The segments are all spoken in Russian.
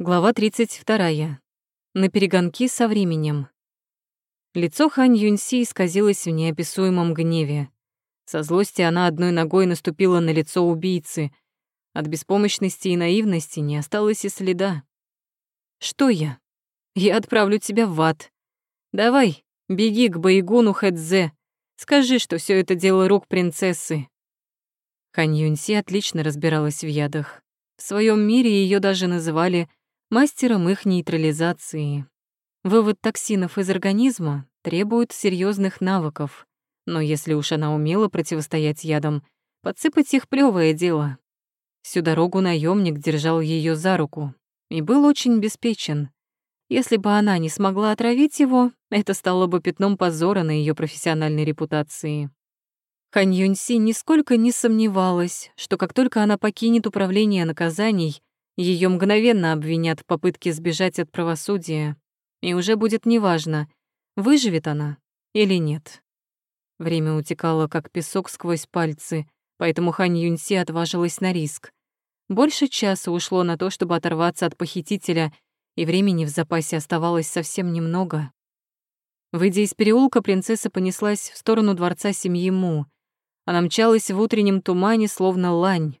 Глава 32. На перегонки со временем. Лицо Хань Юньси исказилось в неописуемом гневе. Со злости она одной ногой наступила на лицо убийцы. От беспомощности и наивности не осталось и следа. «Что я? Я отправлю тебя в ад. Давай, беги к Байгуну Хэдзе. Скажи, что все это дело рук принцессы». Хань Юньси отлично разбиралась в ядах. В своем мире ее даже называли мастером их нейтрализации. Вывод токсинов из организма требует серьезных навыков, но если уж она умела противостоять ядам, подсыпать их плевое дело. Всю дорогу наемник держал ее за руку и был очень беспечен. Если бы она не смогла отравить его, это стало бы пятном позора на ее профессиональной репутации. Хань Юньси нисколько не сомневалась, что как только она покинет управление наказаний, ее мгновенно обвинят в попытке сбежать от правосудия, и уже будет неважно, выживет она или нет. Время утекало, как песок сквозь пальцы, поэтому Хань Юньси отважилась на риск. Больше часа ушло на то, чтобы оторваться от похитителя, и времени в запасе оставалось совсем немного. Выйдя из переулка, принцесса понеслась в сторону дворца семьи Му. Она мчалась в утреннем тумане, словно лань.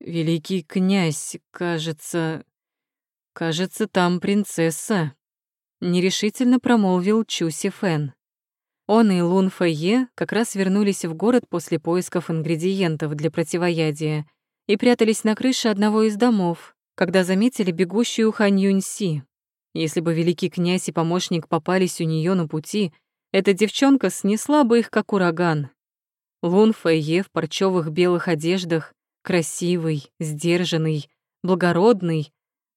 «Великий князь, кажется... Кажется, там принцесса», — нерешительно промолвил Чуси Фэн. Он и Лун Фэйе как раз вернулись в город после поисков ингредиентов для противоядия и прятались на крыше одного из домов, когда заметили бегущую Хань Юньси. Если бы великий князь и помощник попались у нее на пути, эта девчонка снесла бы их как ураган. Лун Фэйе в парчевых белых одеждах красивый, сдержанный, благородный,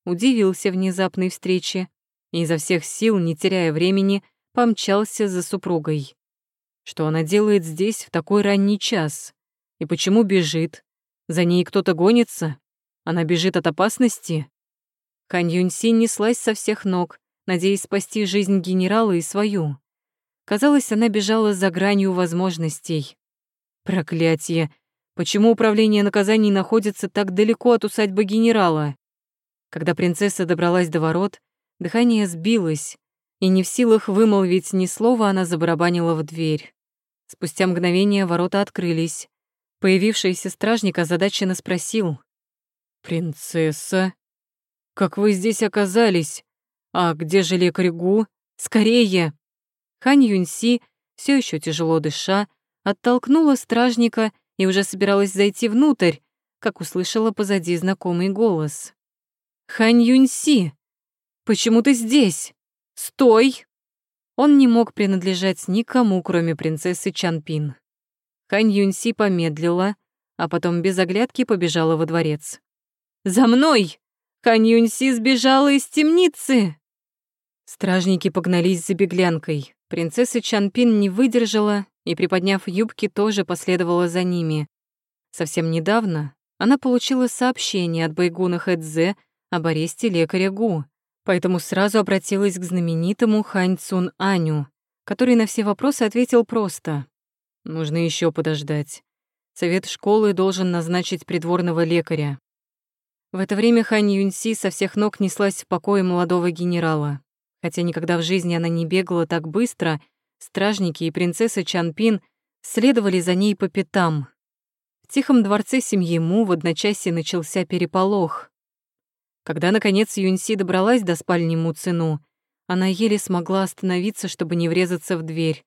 удивился внезапной встрече и изо всех сил, не теряя времени, помчался за супругой. Что она делает здесь в такой ранний час? И почему бежит? За ней кто-то гонится? Она бежит от опасности? Хань Юньси неслась со всех ног, надеясь спасти жизнь генерала и свою. Казалось, она бежала за гранью возможностей. Проклятие! Почему управление наказаний находится так далеко от усадьбы генерала? Когда принцесса добралась до ворот, дыхание сбилось, и не в силах вымолвить ни слова, она забарабанила в дверь. Спустя мгновение ворота открылись. Появившийся стражник озадаченно спросил. «Принцесса? Как вы здесь оказались? А где же лекарь Гу? Скорее!» Хань Юньси, все еще тяжело дыша, оттолкнула стражника и уже собиралась зайти внутрь, как услышала позади знакомый голос. «Хань Юньси, почему ты здесь? Стой!» Он не мог принадлежать никому, кроме принцессы Чанпин. Хань Юньси помедлила, а потом без оглядки побежала во дворец. «За мной! Хань Юньси сбежала из темницы!» Стражники погнались за беглянкой. Принцесса Чанпин не выдержала и, приподняв юбки, тоже последовала за ними. Совсем недавно она получила сообщение от Байгуна Хэдзе об аресте лекаря Гу, поэтому сразу обратилась к знаменитому Хань Цун Аню, который на все вопросы ответил просто. «Нужно еще подождать. Совет школы должен назначить придворного лекаря». В это время Хань Юньси со всех ног неслась в покое молодого генерала. Хотя никогда в жизни она не бегала так быстро — Стражники и принцесса Чанпин следовали за ней по пятам. В тихом дворце семьи Му в одночасье начался переполох. Когда, наконец, Юньси добралась до спальни Му Цину, она еле смогла остановиться, чтобы не врезаться в дверь.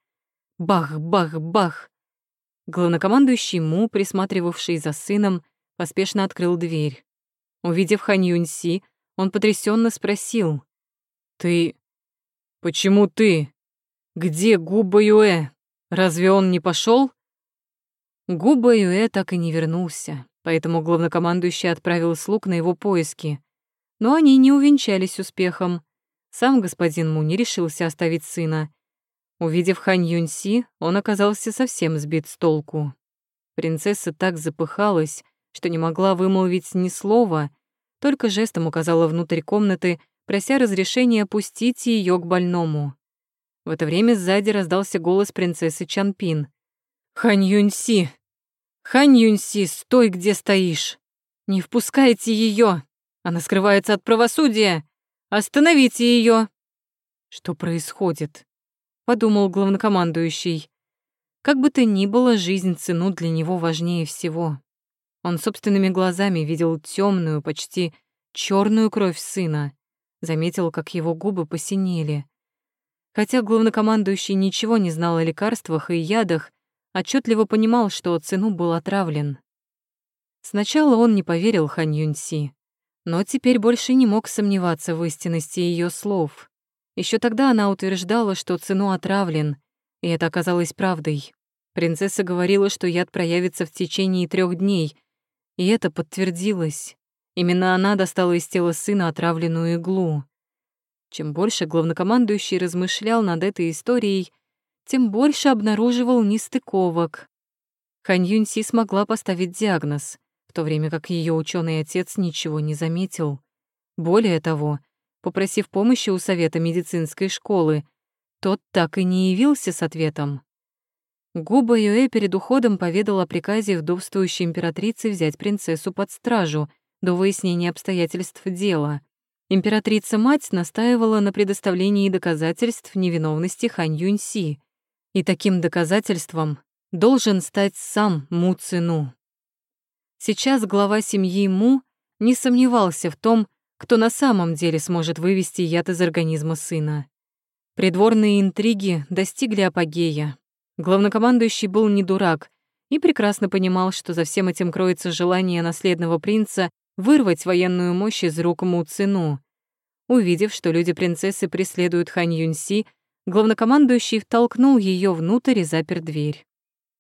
Бах, бах, бах! Главнокомандующий Му, присматривавший за сыном, поспешно открыл дверь. Увидев Хань Юньси, он потрясенно спросил. «Ты... Почему ты?» Где Губа Юэ? Разве он не пошел? Губа Юэ так и не вернулся, поэтому главнокомандующий отправил слуг на его поиски. Но они не увенчались успехом. Сам господин Му не решился оставить сына. Увидев Хань Юньси, он оказался совсем сбит с толку. Принцесса так запыхалась, что не могла вымолвить ни слова, только жестом указала внутрь комнаты, прося разрешения пустить ее к больному. В это время сзади раздался голос принцессы Чанпин. «Хань Юньси! Хань Юньси, стой, где стоишь! Не впускайте ее! Она скрывается от правосудия! Остановите ее! Что происходит? Подумал главнокомандующий. Как бы то ни было, жизнь цену для него важнее всего. Он собственными глазами видел темную, почти черную кровь сына, заметил, как его губы посинели. Хотя главнокомандующий ничего не знал о лекарствах и ядах, отчетливо понимал, что цену был отравлен. Сначала он не поверил Хан Юньси, но теперь больше не мог сомневаться в истинности ее слов. Еще тогда она утверждала, что цену отравлен, и это оказалось правдой. Принцесса говорила, что яд проявится в течение трех дней, и это подтвердилось. Именно она достала из тела сына отравленную иглу. Чем больше главнокомандующий размышлял над этой историей, тем больше обнаруживал нестыковок. Хань Юньси смогла поставить диагноз, в то время как ее ученый отец ничего не заметил. Более того, попросив помощи у совета медицинской школы, тот так и не явился с ответом. Губа Юэ перед уходом поведал о приказе вдовствующей императрицы взять принцессу под стражу до выяснения обстоятельств дела. Императрица-мать настаивала на предоставлении доказательств невиновности Хань Юньси, и таким доказательством должен стать сам Му Цину. Сейчас глава семьи Му не сомневался в том, кто на самом деле сможет вывести яд из организма сына. Придворные интриги достигли апогея. Главнокомандующий был не дурак и прекрасно понимал, что за всем этим кроется желание наследного принца вырвать военную мощь из рук Му Цину. Увидев, что люди принцессы преследуют Хань Юньси, Главнокомандующий втолкнул ее внутрь и запер дверь.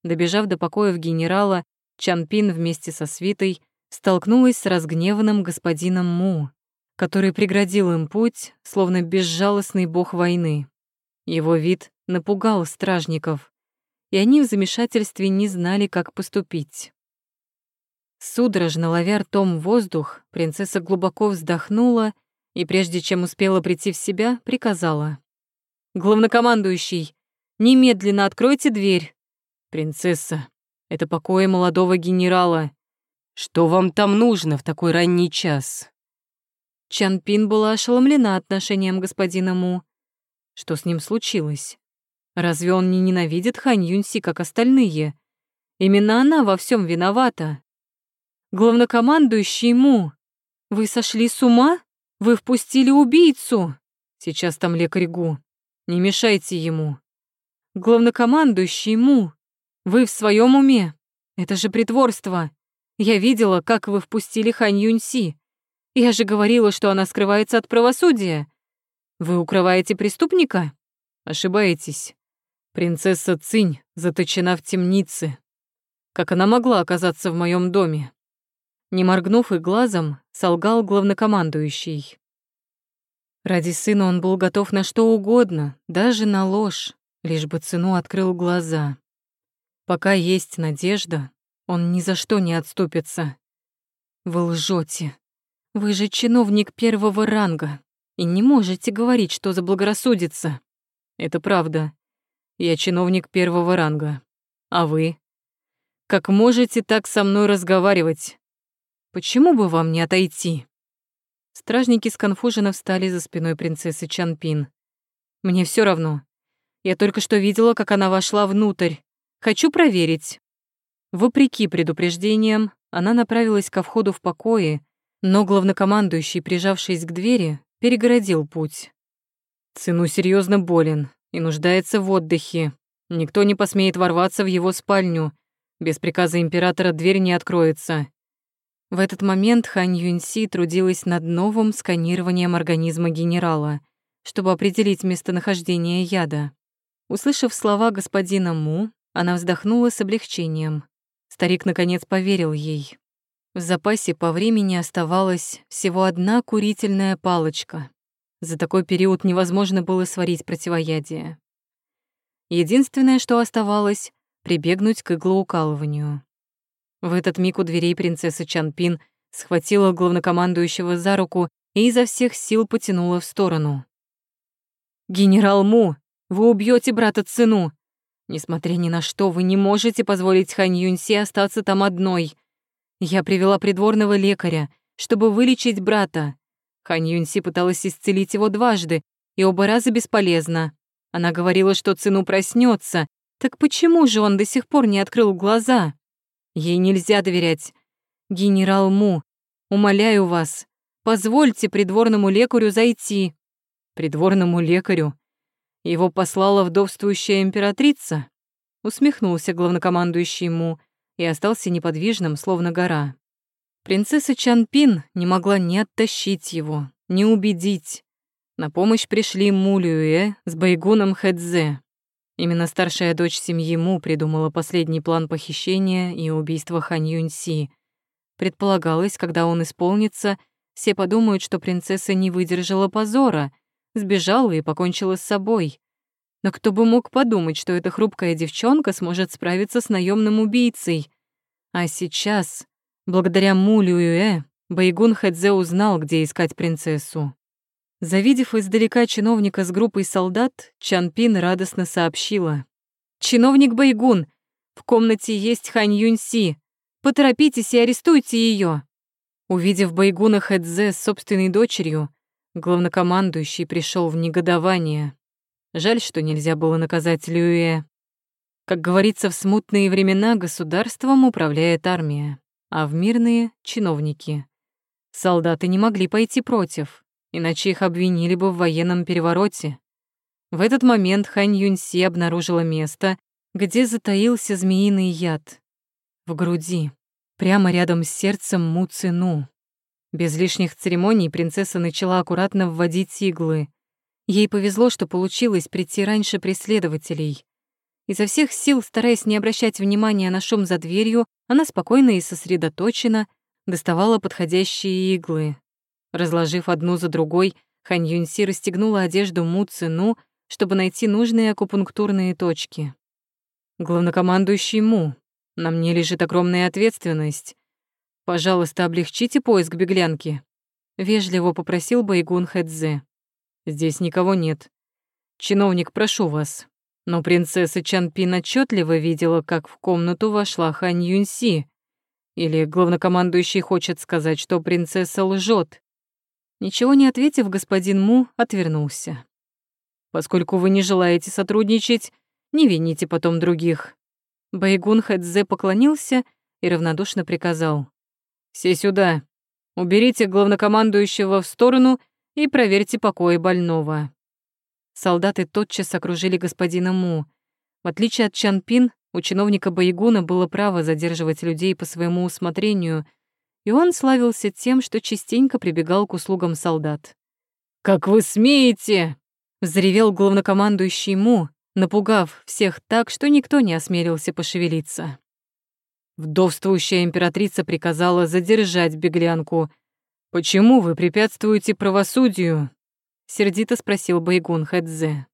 Добежав до покоев генерала, Чанпин вместе со свитой столкнулась с разгневанным господином Му, который преградил им путь, словно безжалостный бог войны. Его вид напугал стражников, и они в замешательстве не знали, как поступить. Судорожно ловя ртом воздух, принцесса глубоко вздохнула и, прежде чем успела прийти в себя, приказала. Главнокомандующий, немедленно откройте дверь. Принцесса, это покои молодого генерала. Что вам там нужно в такой ранний час? Чан Пин была ошеломлена отношением господина Му. Что с ним случилось? Разве он не ненавидит Хань Юньси, как остальные? Именно она во всем виновата. Главнокомандующий Му, вы сошли с ума? Вы впустили убийцу? Сейчас там лекарь Гу. Не мешайте ему. Главнокомандующий Му, вы в своем уме? Это же притворство. Я видела, как вы впустили Хань Юньси. Я же говорила, что она скрывается от правосудия. Вы укрываете преступника? Ошибаетесь. Принцесса Цинь заточена в темнице. Как она могла оказаться в моем доме? Не моргнув и глазом, солгал главнокомандующий. Ради сына он был готов на что угодно, даже на ложь, лишь бы цену открыл глаза. Пока есть надежда, он ни за что не отступится. Вы лжете. Вы же чиновник первого ранга и не можете говорить, что заблагорассудится. Это правда. Я чиновник первого ранга. А вы? Как можете так со мной разговаривать? Почему бы вам не отойти? Стражники сконфуженно встали за спиной принцессы Чанпин. «Мне все равно. Я только что видела, как она вошла внутрь. Хочу проверить». Вопреки предупреждениям, она направилась ко входу в покое, но главнокомандующий, прижавшись к двери, перегородил путь. Цену серьезно болен и нуждается в отдыхе. Никто не посмеет ворваться в его спальню. Без приказа императора дверь не откроется. В этот момент Хань Юньси трудилась над новым сканированием организма генерала, чтобы определить местонахождение яда. Услышав слова господина Му, она вздохнула с облегчением. Старик наконец поверил ей. В запасе по времени оставалась всего одна курительная палочка. За такой период невозможно было сварить противоядие. Единственное, что оставалось — прибегнуть к иглоукалыванию. В этот миг у дверей принцесса Чанпин схватила главнокомандующего за руку и изо всех сил потянула в сторону. «Генерал Му, вы убьете брата Цину! Несмотря ни на что, вы не можете позволить Хань Юньси остаться там одной. Я привела придворного лекаря, чтобы вылечить брата. Хань Юньси пыталась исцелить его дважды, и оба раза бесполезно. Она говорила, что Цину проснется. Так почему же он до сих пор не открыл глаза? Ей нельзя доверять. Генерал Му, умоляю вас, позвольте придворному лекарю зайти. Придворному лекарю? Его послала вдовствующая императрица? Усмехнулся главнокомандующий Му и остался неподвижным, словно гора. Принцесса Чанпин не могла ни оттащить его, ни убедить. На помощь пришли Му Люэ с Байгуном Хэдзе. Именно старшая дочь семьи Му придумала последний план похищения и убийства Хань Юньси. Предполагалось, когда он исполнится, все подумают, что принцесса не выдержала позора, сбежала и покончила с собой. Но кто бы мог подумать, что эта хрупкая девчонка сможет справиться с наемным убийцей. А сейчас, благодаря Му Люэ, Байгун Хэдзе узнал, где искать принцессу. Завидев издалека чиновника с группой солдат, Чан Пин радостно сообщила. «Чиновник Байгун, в комнате есть Хань Юньси. Поторопитесь и арестуйте ее. Увидев Байгуна Хэдзе с собственной дочерью, главнокомандующий пришел в негодование. Жаль, что нельзя было наказать Люэ. Как говорится, в смутные времена государством управляет армия, а в мирные — чиновники. Солдаты не могли пойти против иначе их обвинили бы в военном перевороте. В этот момент Хань Юньси обнаружила место, где затаился змеиный яд. В груди, прямо рядом с сердцем Му Цину. Без лишних церемоний принцесса начала аккуратно вводить иглы. Ей повезло, что получилось прийти раньше преследователей. Изо всех сил, стараясь не обращать внимания на шум за дверью, она спокойно и сосредоточенно доставала подходящие иглы. Разложив одну за другой, Хань Юньси расстегнула одежду Му Цину, чтобы найти нужные акупунктурные точки. «Главнокомандующий Му, на мне лежит огромная ответственность. Пожалуйста, облегчите поиск беглянки», — вежливо попросил Байгун Хэдзе. «Здесь никого нет. Чиновник, прошу вас». Но принцесса Чанпин отчетливо видела, как в комнату вошла Хань Юньси. Или главнокомандующий хочет сказать, что принцесса лжет. Ничего не ответив, господин Му отвернулся. «Поскольку вы не желаете сотрудничать, не вините потом других». Байгун Хэдзе поклонился и равнодушно приказал. «Все сюда. Уберите главнокомандующего в сторону и проверьте покои больного». Солдаты тотчас окружили господина Му. В отличие от Чанпин, у чиновника Байгуна было право задерживать людей по своему усмотрению — и он славился тем, что частенько прибегал к услугам солдат. «Как вы смеете!» — взревел главнокомандующий Му, напугав всех так, что никто не осмелился пошевелиться. Вдовствующая императрица приказала задержать беглянку. «Почему вы препятствуете правосудию?» — сердито спросил Байгун Хэдзе.